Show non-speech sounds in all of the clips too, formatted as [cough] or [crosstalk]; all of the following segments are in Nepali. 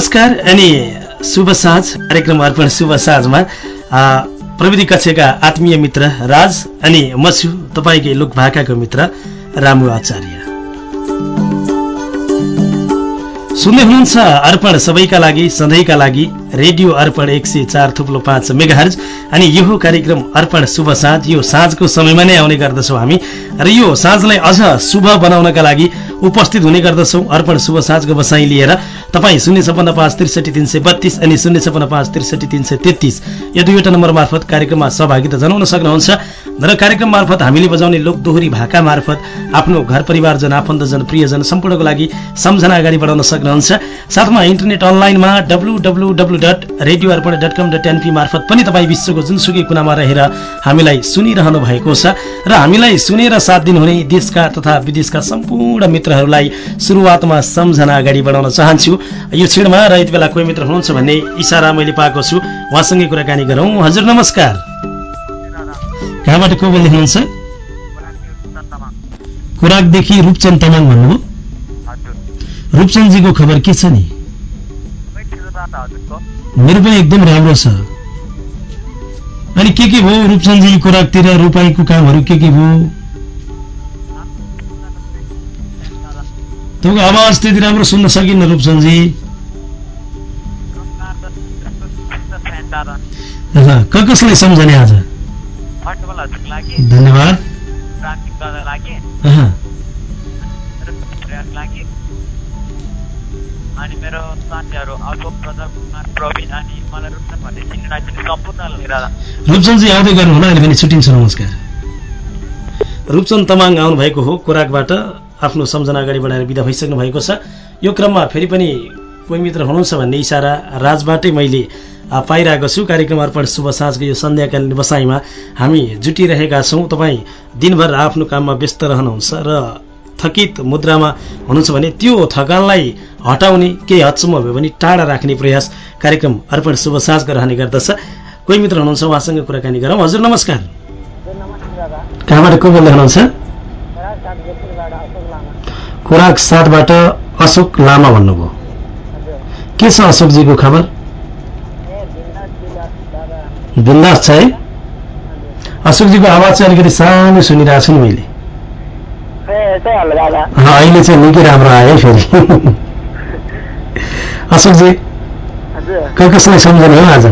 नमस्कार अनि शुभ साँझ कार्यक्रम अर्पण शुभ साँझमा प्रविधि कक्षका आत्मीय मित्र राज अनि म छु तपाईँकै लोक भाकाको मित्र रामु आचार्य। सुन्दै हुनुहुन्छ अर्पण सबैका लागि सधैँका लागि रेडियो अर्पण एक सय चार थुप्लो पाँच मेगाहर्ज अनि यो कार्यक्रम अर्पण शुभ साँझ यो साँझको समयमा नै आउने गर्दछौँ हामी र यो साँझलाई अझ शुभ बनाउनका लागि उपस्थित हुने गर्दछौँ। अर्पण शुभ साँझको बसाइ लिएर तपाईँ शून्य छपन्न पाँच त्रिसठी तिन सय बत्तिस अनि शून्य छपन्न पाँच त्रिसठी तिन सय तेत्तिस। यो दुईवटा नम्बर मार्फत कार्यक्रममा सहभागिता जनाउन सक्नुहुन्छ। र कार्यक्रम मार्फत हामीले बजाउने लोक दोहोरी भाका मार्फत आफ्नो घर परिवारजन आफन्तजन प्रियजन सम्पूर्णको लागि सम्झना अगाडि बढाउन सक्नुहुन्छ। साथमा इन्टरनेट अनलाइनमा W W W dot radio dot com dot NP मार्फत पनि तपाईँ विश्वको जुनसुकै कुनामा रहेर हामीलाई सुनिरहनु भएको छ र हामीलाई सुनेर साथ दिनुहुने देशका तथा विदेशका सम्पूर्ण मित्रहरूलाई सुरुवातमा सम्झना अगाडि बढाउन चाहन्छु। यो क्षणमा र यति बेला कोही मित्र हुनुहुन्छ भन्ने इसारा मैले पाएको छु। उहाँसँगै कुराकानी गरौँ। हजुर नमस्कार। कहाँबाट को बोल्दै हुनुहुन्छ? खोराकदेखि रूपचन्द तामाङ भन्नुभयो। रूपचन्दजीको खबर के छ नि? मेरो पनि एकदम राम्रो छ। अनि के के भयो रूपचन्दजी खोराकतिर रोपाईको कामहरू के के भयो? तपाईँको आवाज त्यति राम्रो सुन्न सकिन्न रूपचन्दजी कसलाई सम्झने आज? धन्यवाद। अनि आउँदै गर्नु होला अहिले पनि छुट्टिन्छ नमस्कार। रूपचन्द तमाङ आउनुभएको हो कोराकबाट। आफ्नो सम्झना अगाडि बढाएर विदा भइसक्नु भएको छ। यो क्रममा फेरि पनि कोही मित्र हुनुहुन्छ भन्ने इसारा राजबाटै मैले पाइरहेको छु। कार्यक्रम अर्पण शुभ साँझको यो सन्ध्याकालीन बसाइमा हामी जुटिरहेका छौँ। तपाईँ दिनभर आफ्नो काममा व्यस्त रहनुहुन्छ र थकित मुद्रामा हुनुहुन्छ भने त्यो थकानलाई हटाउने केही हदसम्म भयो भने टाढा राख्ने प्रयास कार्यक्रम अर्पण शुभ साँझको रहने गर्दछ। कोही मित्र हुनुहुन्छ उहाँसँग कुराकानी गरौँ। हजुर नमस्कार। कहाँबाट को बोल्दै हुनुहुन्छ? खोराक साथबाट अशोक लामा भन्नुभयो। के छ अशोकजीको खबर? बिन्दास छ है। अशोकजीको आवाज चाहिँ अलिकति सानो सुनिरहेको छु नि मैले। अहिले चाहिँ निकै राम्रो आयो फेरि। [laughs] अशोकजी कसलाई सम्झने हो आज?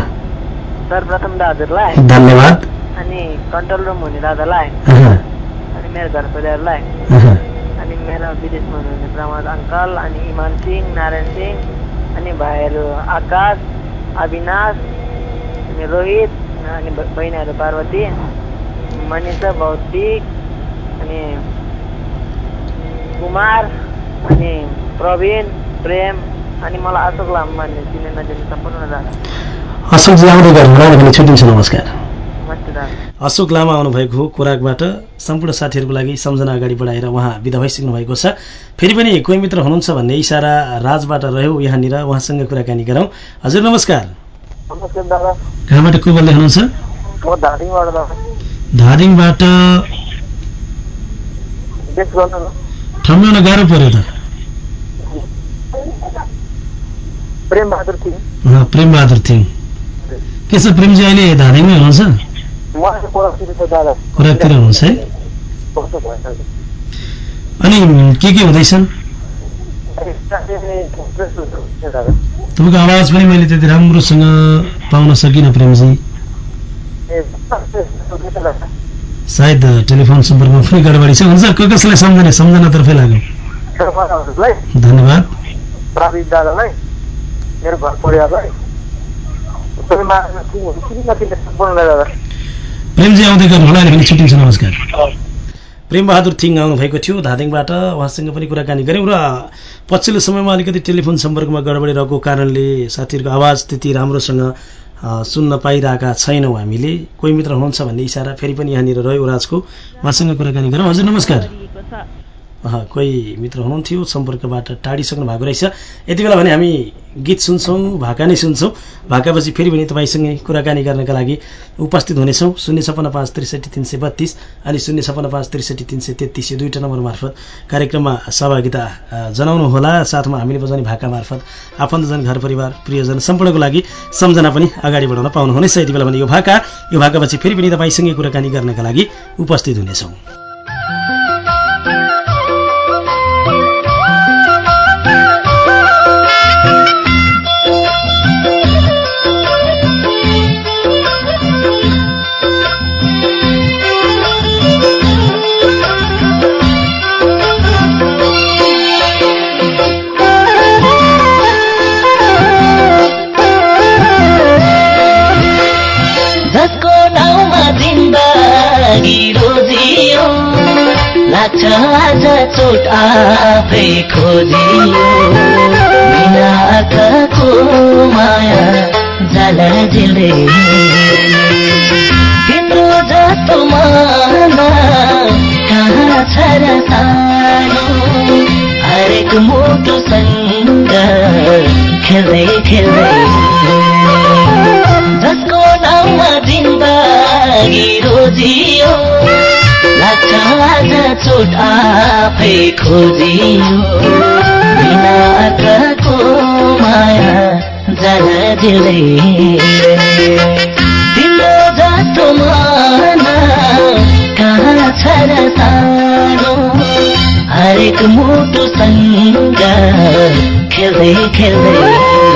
सर्वप्रथम त हजुरलाई धन्यवाद। अनि कन्ट्रोल रुम हुने दादालाई। अनि मेरो घर परिवारलाई। मेरो विदेशमा हुनुहुने प्रमोद अङ्कल अनि इमान सिंह नारायण सिंह अनि भाइहरू आकाश अविनाश अनि रोहित अनि बहिनीहरू पार्वती मनिषा भौतिक अनि कुमार अनि प्रवीण प्रेम अनि मलाई अशोक लामा भन्ने चिने नचिने सम्पूर्ण दादा। अशोकजी आउँदै गर्नु भने छुट्टिन्छ नमस्कार। अशोक लामा आउनुभएको हो कोराकबाट सम्पूर्ण साथीहरूको लागि सम्झना अगाडि बढाएर उहाँ विदा भइसक्नु भएको छ। फेरि पनि कोही मित्र हुनुहुन्छ भन्ने इसारा राजबाट रह्यो यहाँनिर। उहाँसँग कुराकानी गरौँ। हजुर नमस्कार। कहाँबाट को बोल्दै हुनुहुन्छ? म धादिङबाट ठम्ब्याउन गाह्रो पर्यो त। प्रेमबहादुर थिङ के छ प्रेमजी अहिले धादिङमै हुनुहुन्छ? खोराकतिर हुनुहुन्छ है अनि के के हुँदैछन् तपाईँको आवाज पनि मैले त्यति राम्रोसँग पाउन सकिनँ प्रेमजी सायद टेलिफोन सम्पर्कमा पनि गडबडी छ हुन्छ क कसलाई सम्झने सम्झनातर्फै लाग्यो धन्यवाद मेरो घर परिवारलाई प्रेमजी आउँदै गर्नु होला अहिले पनि छुट्टिन्छ नमस्कार। प्रेमबहादुर थिङ आउनुभएको थियो धादिङबाट उहाँसँग पनि कुराकानी गऱ्यौँ र पछिल्लो समयमा अलिकति टेलिफोन सम्पर्कमा गडबडी रहेको कारणले साथीहरूको आवाज त्यति राम्रोसँग सुन्न पाइरहेका छैनौँ हामीले। कोही मित्र हुनुहुन्छ भन्ने इसारा फेरि पनि यहाँनिर रह्यो राजको। उहाँसँग कुराकानी गरौँ। हजुर नमस्कार। कोही मित्र हुनुहुन्थ्यो सम्पर्कबाट टाढिसक्नु भएको रहेछ। यति बेला भने हामी गीत सुन्छौँ भाका नै सुन्छौँ। भाकापछि फेरि पनि तपाईँसँगै कुराकानी गर्नका लागि उपस्थित हुनेछौँ। शून्य छपन्न पाँच त्रिसठी तिन सय बत्तिस अनि शून्य छपन्न पाँच त्रिसठी तिन सय तेत्तिस यो दुईवटा नम्बर मार्फत कार्यक्रममा सहभागिता जनाउनुहोला। साथमा हामीले बजाउने भाका मार्फत आफन्तजन घर परिवार प्रियजन सम्पूर्णको लागि सम्झना पनि अगाडि बढाउन पाउनुहुनेछ। यति बेला भने यो भाका यो भाकापछि फेरि पनि तपाईँसँगै कुराकानी गर्नका लागि उपस्थित हुनेछौँ। लाग्छ आज चोट आफै खोजियो। बिना आँखाको माया जाला झिल्दै। तिम्रो जस्तो माना कहाँ छ र सानो? हरेक मोटोसँग खेल्दै खेल्दै। जसको नाउँमा जिन्दगी रोजियो लाग्छ आज चोट आफै खोजियो। बिना आँखाको माया जला दिँदै तिम्रो जस्तो मन कहाँ छ र सानो? हरेक मुटुसँग खेल्दै खेल्दै।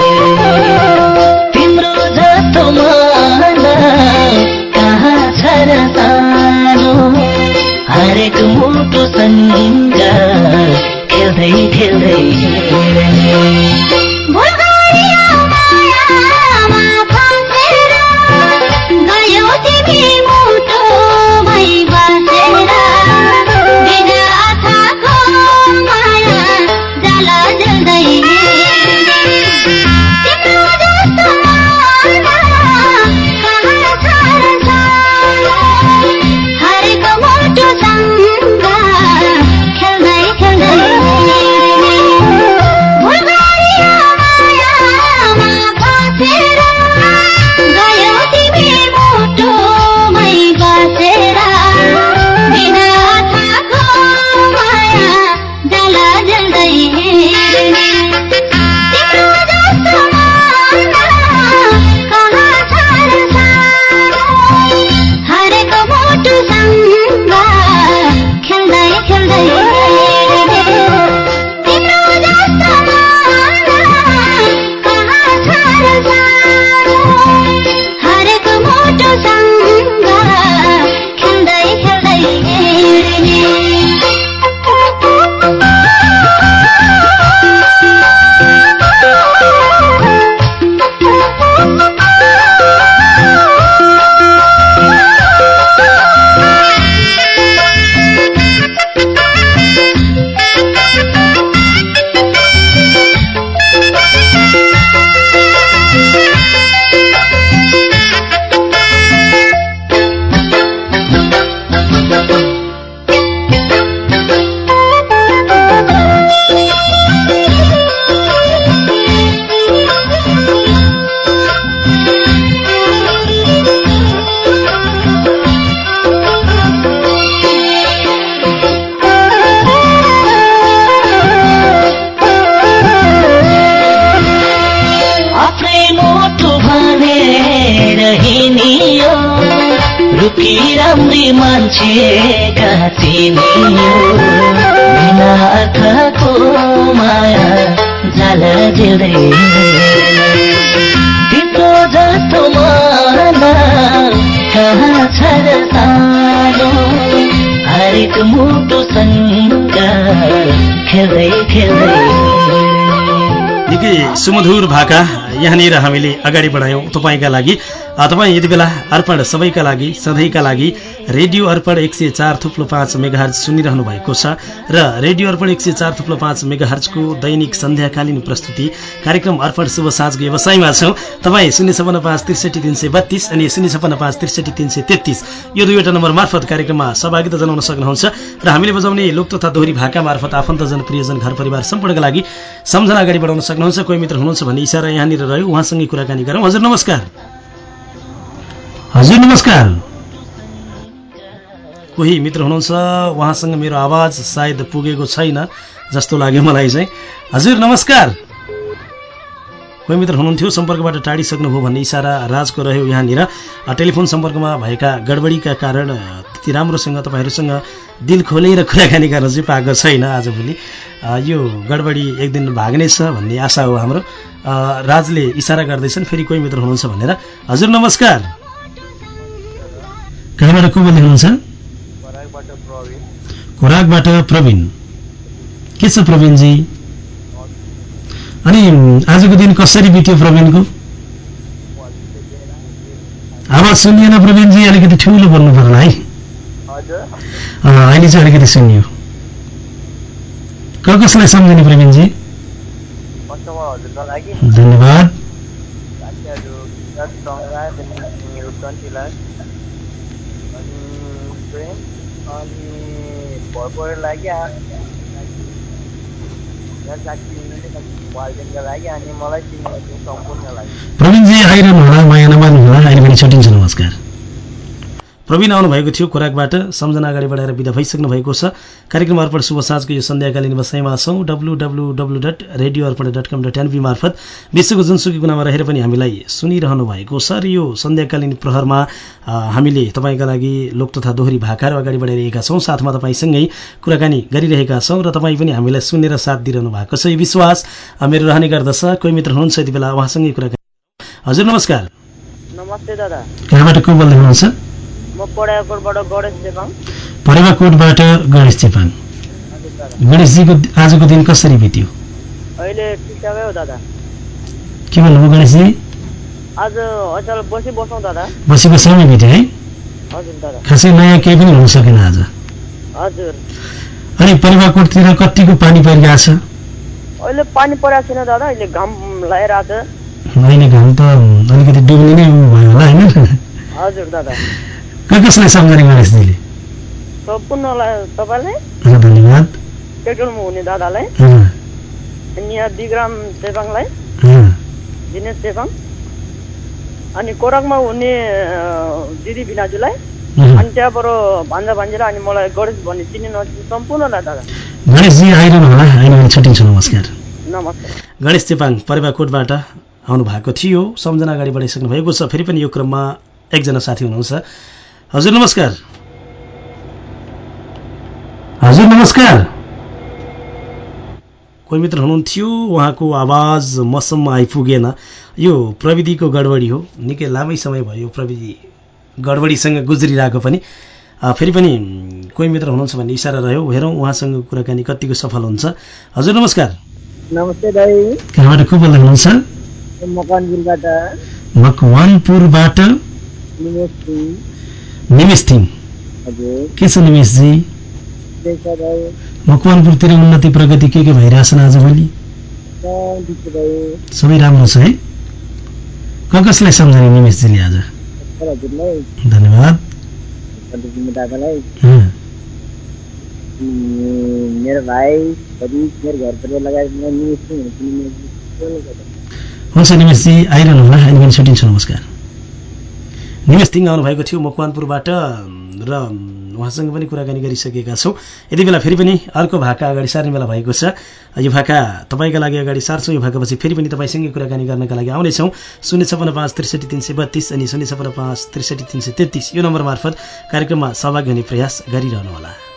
जिल्दै तिम्रो जस्तो मन कहाँ छ र सानो हरेक मुटुसँग खेल्दै खेल्दै निकै सुमधुर भाका यहाँनिर हामीले अगाडि बढायौँ तपाईँका लागि। तपाईँ यति बेला अर्पण सबैका लागि सधैँका लागि रेडियो अर्पण एक सय चार थुप्लो पाँच मेगाहर्ज सुनिरहनु भएको छ र रेडियो अर्पण एक सय चार थुप्लो पाँच मेगाहर्जको दैनिक सन्ध्याकालीन प्रस्तुति कार्यक्रम अर्पण शुभ साँझको व्यवसायमा छौँ। तपाईँ शून्य छपन्न पाँच त्रिसठी तिन सय बत्तिस अनि शून्य छपन्न पाँच त्रिसठी तिन सय तेत्तिस यो दुईवटा नम्बर मार्फत कार्यक्रममा सहभागिता जनाउन सक्नुहुन्छ र हामीले बजाउने लोक तथा दोहोरी भाका मार्फत आफन्तजन प्रियजन घर परिवार सम्पूर्णका लागि सम्झना अगाडि बढाउन सक्नुहुन्छ। कोही मित्र हुनुहुन्छ भन्ने इसारा यहाँनिर रह्यो उहाँसँगै कुराकानी गरौँ। हजुर नमस्कार। हजुर नमस्कार। कोही मित्र हुनुहुन्छ उहाँसँग मेरो आवाज सायद पुगेको छैन जस्तो लाग्यो मलाई चाहिँ। हजुर नमस्कार। कोही मित्र हुनुहुन्थ्यो सम्पर्कबाट टाढिसक्नुभयो भन्ने इसारा राजको रह्यो यहाँनिर। टेलिफोन सम्पर्कमा भएका गडबडीका कारण त्यति राम्रोसँग तपाईँहरूसँग दिल खोलेर कुराकानी गर्न चाहिँ पाएको छैन आजभोलि यो गडबडी एक दिन भाग्नेछ भन्ने आशा हो हाम्रो। राजले इसारा गर्दैछन् फेरि कोही मित्र हुनुहुन्छ भनेर। हजुर नमस्कार। कहाँबाट को बोल्दै हुनुहुन्छ खोराकबाट प्रवीण। के छ प्रवीणजी? अनि आजको दिन कसरी बित्यो प्रवीणको? आवाज सुनिएन प्रवीणजी अलिकति ठुलो बोल्नु पर्ला है अहिले चाहिँ अलिकति सुनियो। क कसलाई सम्झिने प्रवीणजी? धन्यवाद साथीहरू विराट टङ्गा त्यहाँदेखि रुपन्तीलाई अनि प्रेम अनि भरपर लागि मेरो साथी वालदेनका लागि अनि मलाई चिनेको सम्पूर्ण लागि प्रवीणजी आइरहनु होला माया नमार्नु होला अहिले पनि छुट्टिन्छ नमस्कार। प्रवीण आउनुभएको थियो खोराकबाट सम्झना अगाडि बढाएर विदा भइसक्नु भएको छ। कार्यक्रम अर्पण शुभ साँझको यो सन्ध्याकालीन बसाइमा छौँ। W W W dot radio Arpan dot com dot NP मार्फत विश्वको जुनसुकी कुनामा रहेर पनि हामीलाई सुनिरहनु भएको छ र यो सन्ध्याकालीन प्रहरमा हामीले तपाईँका लागि लोक तथा दोहोरी भाकाहरू अगाडि बढाइरहेका छौँ। साथमा तपाईँसँगै कुराकानी गरिरहेका छौँ र तपाईँ पनि हामीलाई सुनेर साथ दिइरहनु भएको छ। यो विश्वास मेरो रहने गर्दछ। कोही मित्र हुनुहुन्छ यति बेला उहाँसँगै कुराकानी हजुर नमस्कार। नमस्ते दादा। कहाँबाट को बोल्दै हुनुहुन्छ? परेवाकोटबाट गणेश चेपाङ गणेशजीको आजको दिन कसरी बित्यो? के भन्नुभयो गणेशजी बसी बसौँ दादा। बसी बसाइमै बित्यो है? खासै नयाँ केही पनि हुन सकेन आज। हजुर। अनि परेवाकोटतिर कतिको पानी परिरहेको छ? अहिले पानी परेको छैन दादा अहिले घाम लगाइरहेको छ। अहिले घाम त अलिकति डुब्ने नै भयो होला होइन? हजुर दादा। कसलाई सम्झने तपाईँलाई? अँ, धन्यवाद। पेट्रोलमा हुने दादालाई। अनि यहाँ दिग्राम चेपाङलाई दिनेश चेपाङ अनि कोराकमा हुने दिदी भिनाजुलाई। अनि त्यहाँबाट भान्जा भान्जेर अनि मलाई गणेश भन्ने चिने नचिने सम्पूर्णलाई दादा। गणेशजी आइरहनु होला। पनि छुट्टिन्छु। नमस्कार। नमस्ते गणेश चेपाङ परेवाकोटबाट आउनु भएको थियो। सम्झना अगाडि बढाइसक्नु भएको छ। फेरि पनि यो क्रममा एकजना साथी हुनुहुन्छ। हजुर नमस्कार। हजुर नमस्कार। कोही मित्र हुनुहुन्थ्यो उहाँको आवाज मसम्म आइपुगेन। यो प्रविधिको गडबडी हो। निकै लामै समय भयो प्रविधि गडबडीसँग गुज्रिरहेको पनि। फेरि पनि कोही मित्र हुनुहुन्छ भन्ने इसारा रह्यो। हेरौँ उहाँसँग कुराकानी कतिको सफल हुन्छ। हजुर नमस्कार। नमस्ते दाई। कहाँबाट को बोल्दै हुनुहुन्छ? मकवानपुरबाट। निमेश थिङ के छ निमेशजी मकवानपुरतिर उन्नति प्रगति के के भइरहेछन् आजभोलि सबै राम्रो छ है। क कसलाई सम्झने निमेशजीले आज? धन्यवाद। मेरो भाइ घर परिवार लगायत निमेशजी आइरहनु होला। अहिले पनि छुट्टिन्छु नमस्कार। निमेश थिङ आउनुभएको थियो मकवानपुरबाट। र उहाँसँग पनि कुराकानी गरिसकेका छौँ। यति बेला फेरि पनि अर्को भाका अगाडि सार्ने बेला भएको छ। यो भाका तपाईँका लागि अगाडि सार्छौँ। यो भाकापछि फेरि पनि तपाईँसँगै कुराकानी गर्नका लागि आउनेछौँ। शून्य छपन्न पाँच त्रिसठी तिन सय बत्तिस अनि शून्य छपन्न पाँच त्रिसठी तिन सय तेत्तिस। यो नम्बर मार्फत कार्यक्रममा सहभागी हुने प्रयास गरिरहनुहोला।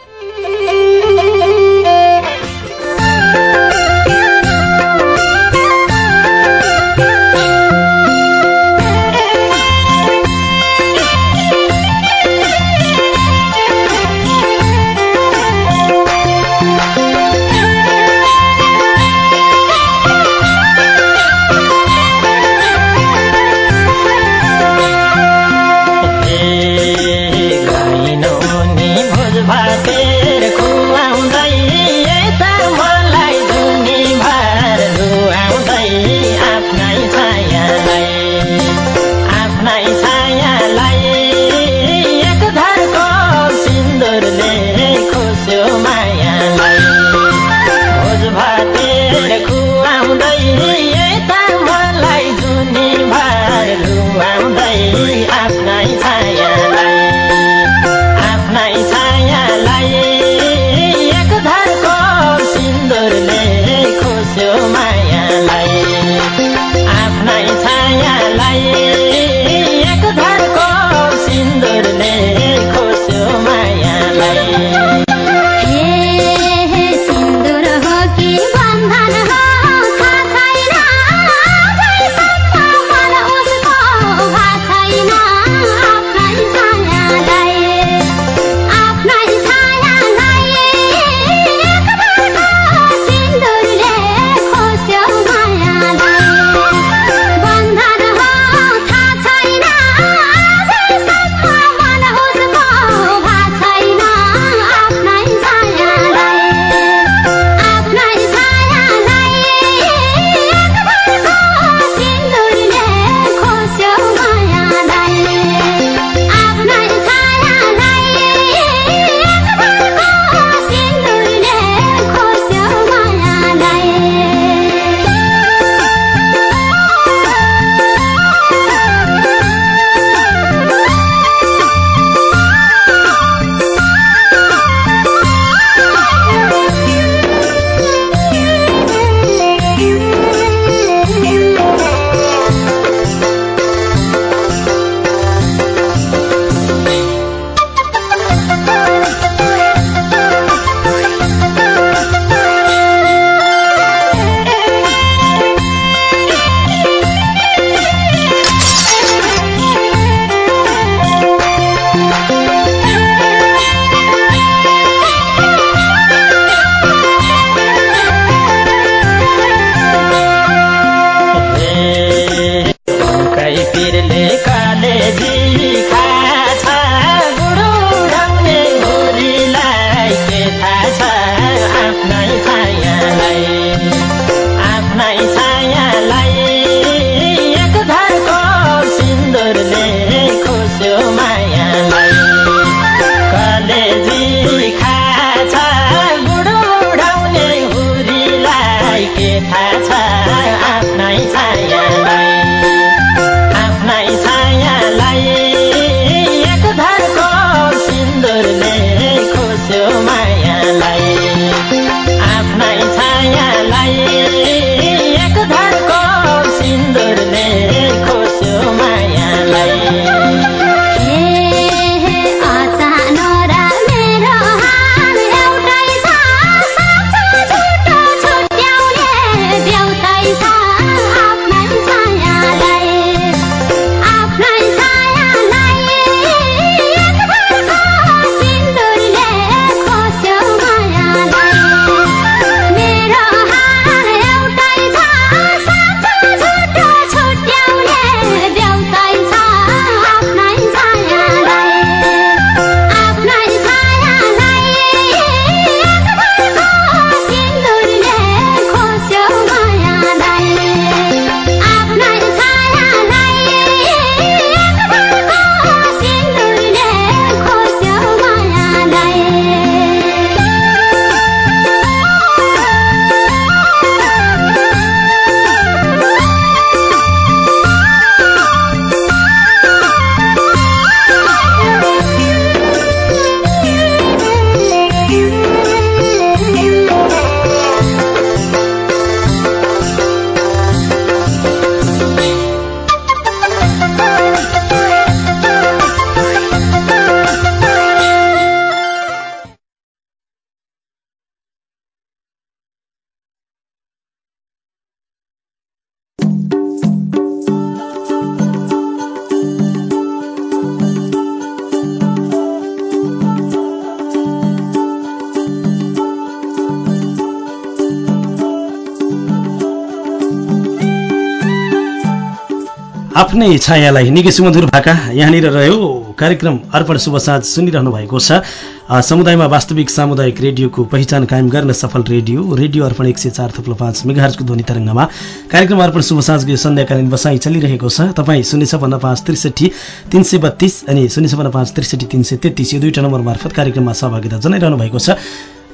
आफ्नै छायालाई निकै सुमधुर भाका यहाँनिर रह्यो। कार्यक्रम अर्पण शुभ साँझ सुनिरहनु भएको छ। समुदायमा वास्तविक सामुदायिक रेडियोको पहिचान कायम गर्न सफल रेडियो रेडियो अर्पण एक सय चार थुप्लो पाँच मेगाहरजको ध्वनि तरङ्गमा। कार्यक्रम अर्पण शुभ साँझको यो सन्ध्याकालीन बसाइ चलिरहेको छ। तपाईँ शून्य छपन्न पाँच त्रिसठी तिन सय बत्तिस अनि शून्य छपन्न पाँच त्रिसठी तिन सय तेत्तिस यो दुईवटा नम्बर मार्फत कार्यक्रममा सहभागिता जनाइरहनु भएको छ।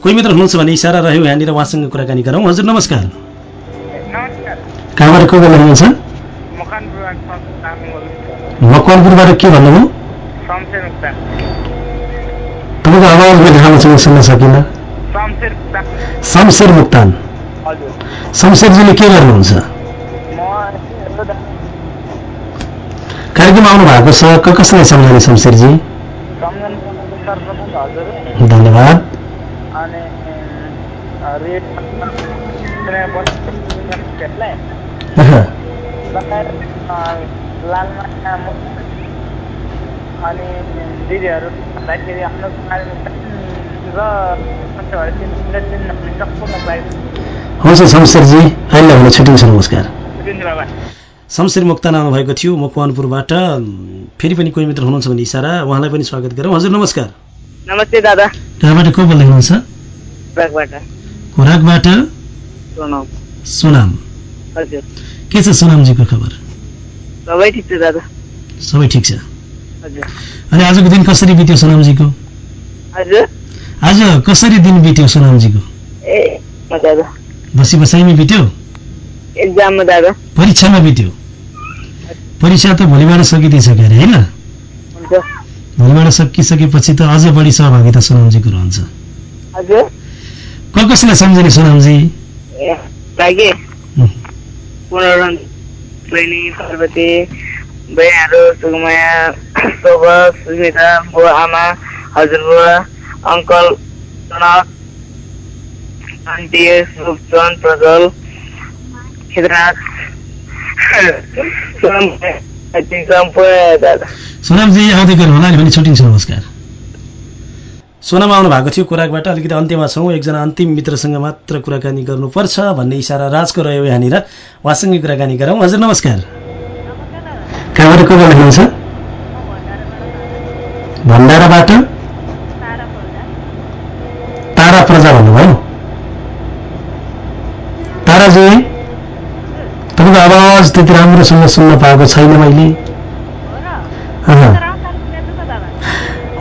कोही मित्र हुनुहुन्छ भने इसारा रह्यो। यहाँनिर उहाँसँग कुराकानी गरौँ। हजुर नमस्कार। कहाँबाट को बोल्नु हुनुहुन्छ मकनपुरबाट मकवानपुरबाट के भन्नुभयो? तपाईँको आवाज मैले राम्रोसँग सुन्न सकिनँ। शमशेर मुक्ता शमशेर मुक्तान। शमशेरजीले के गर्नुहुन्छ? कार्यक्रम आउनु भएको छ। क कसलाई शमशेरजी? सम्झना हजुर धन्यवाद अनि [laughs] अँ, रेड कुनै बस्नेहरूलाई अहँ, लगायत अँ, लालमा मुक्ता अनि दिदीहरू भन्दाखेरि आफ्नो र हुन्छ शमशेरजी अहिले भने छुट्टिन्छ नमस्कार। दिनु बाबा। शमशेर मुक्तान आउनुभएको थियो मकवानपुरबाट फेरि पनि कोही मित्र हुनुहुन्छ भने इसारा उहाँलाई पनि स्वागत गरौँ। हजुर नमस्कार। नमस्ते दादा। कहाँबाट को बोल्दै हुनुहुन्छ खोराकबाट सोनाम। हजुर। के छ सोनामजीको खबर? सबै ठिक छ दादा। सबै ठिक छ। हजुर। अनि आजको दिन कसरी बित्यो सोनामजीको? हजुर आज कसरी दिन बित्यो सोनामजीको? ए दादा। बसी बसाइमै बित्यो? एक्जाममा दादा। परीक्षामा बित्यो? परीक्षा त भोलिबाट सकिदिइसक्यो अरे होइन? भोलिबाट सकिसकेपछि त अझ बढी सहभागिता सोनामजीको रहन्छ। क कसलाई सम्झने सोनामजी? बहिनी पार्वती बहिनीहरू सुगमया शोभा सुस्मिता बुवा आमा हजुरबुवा अङ्कल आन्टी सुपचन प्रजल दादा [laughs] सोनामजी आउँदै गर्नु होला नि भने छुट्टिन्छ नमस्कार। सोनाम आउनु भएको थियो कुराकबाट। अलिकति अन्त्यमा छौँ। एकजना अन्तिम मित्रसँग मात्र कुराकानी गर्नुपर्छ भन्ने इसारा राजको रह्यो यहाँनिर। उहाँसँगै कुराकानी गरौँ। हजुर नमस्कार। कहाँबाट को बोल्दै हुनुहुन्छ? भण्डाराबाट? तारा प्रजा भन्नुभयो। ताराजी तपाईँको आवाज त्यति राम्रोसँग सुन्न पाएको छैन मैले अहँ। हुन्छ ताराजी कल्पसँग सम्झने हजुरलाई धन्यवाद अन्त्य सुनिराज दादालाई अहँ। अन्त्य मेरो घर परिवार अनि गएर यहाँ अर्को नेता सुनिल थाहा मेरो बहिनी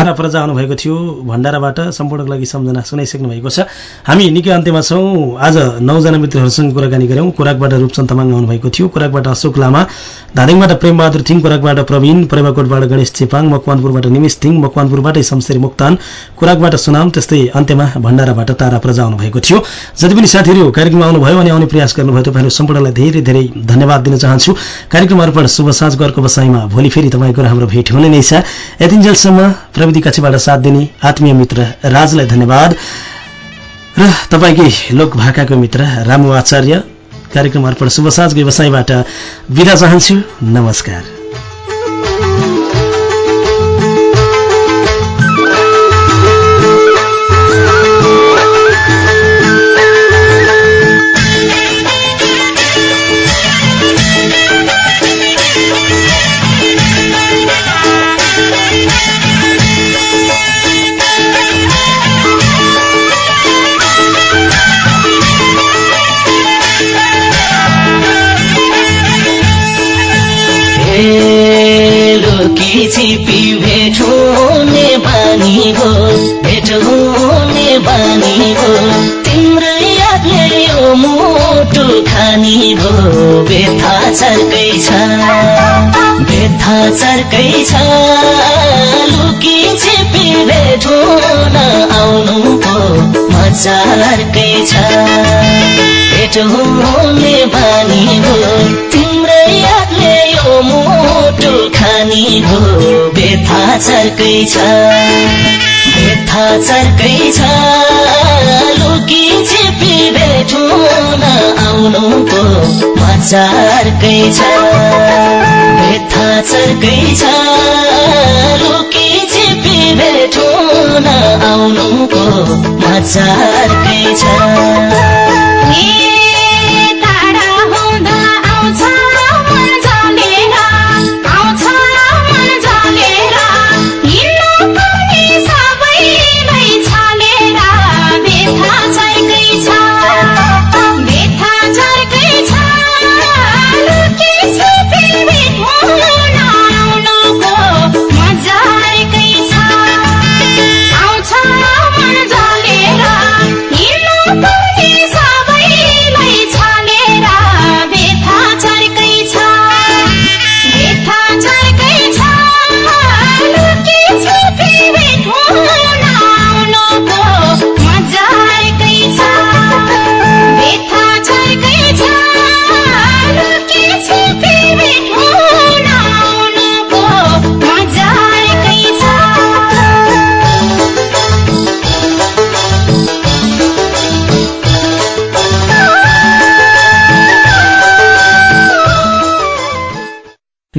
तारा प्रजा आउनुभएको थियो। भण्डाराबाट सम्पूर्णको लागि सम्झना सुनाइसक्नु भएको छ। हामी निकै अन्त्यमा छौँ। आज नौजना मित्रहरूसँग कुराकानी गऱ्यौँ। कोराकबाट रूपचन्द तामाङ आउनुभएको थियो। कोराकबाट अशोक लामा धादिङबाट प्रेमबहादुर थिङ कोराकबाट प्रवीण प्रेमाकोटबाट गणेश चेपाङ मकवानपुरबाट निमेश थिङ मकवानपुरबाटै शमशेरी मुक्तान कोराकबाट सुनाम त्यस्तै अन्त्यमा भण्डाराबाट तारा प्रजा आउनुभएको थियो। जति पनि साथीहरू कार्यक्रममा आउनुभयो अनि आउने प्रयास गर्नुभयो तपाईँहरू सम्पूर्णलाई धेरै धेरै धन्यवाद दिन चाहन्छु। कार्यक्रम अर्पण शुभ साँझको अर्को बसाइमा भोलि फेरि तपाईँको हाम्रो भेट हुने नै छ। यतिन्जेलसम्म प्रविधि कक्षबाट साथ दिने आत्मीय मित्र राजलाई धन्यवाद। र तपाईँकै लोक भाकाको मित्र रामु आचार्य कार्यक्रम अर्पण शुभ साँझको व्यवसायबाट बिदा चाहन्छु। नमस्कार। छिपी भेट हुने बानी हो भेट हुने बानी हो तिम्रो यादले यो मुटु खानी भो व्यथा चर्कै छ। व्यथा चर्कै छ लुकी छिपी भेट हुन आउनु पो मजा छ। भेट हुने बानी हो तिम्रो यादले मुटु खानी हो व्यथा चर्कै छ। व्यथा चर्कै छ लुकी छिपी भेटुन आउनुको मजा अर्कै छ। व्यथा चर्कै छ लुकी छिपी भेटुन आउनुको मजा अर्कै छ।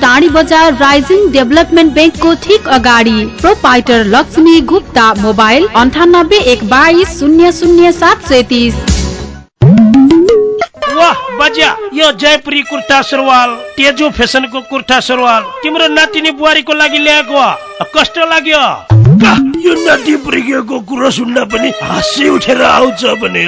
टाढी बजार राइजिङ डेभलपमेन्ट ब्याङ्कको ठिक अगाडि। प्रोपाइटर लक्ष्मी गुप्ता मोबाइल अन्ठानब्बे एक बाइस शून्य शून्य सात सैतिस। वाह बजा यो जयपुरी कुर्ता सुरुवाल तेजो फेसनको कुर्ता सुरुवाल तिम्रो नातिनी बुहारीको लागि ल्याएको। कस्तो लाग्यो। यो नाति पुर्किएको कुरो सुन्दा पनि हाँसी उठेर आउँछ भने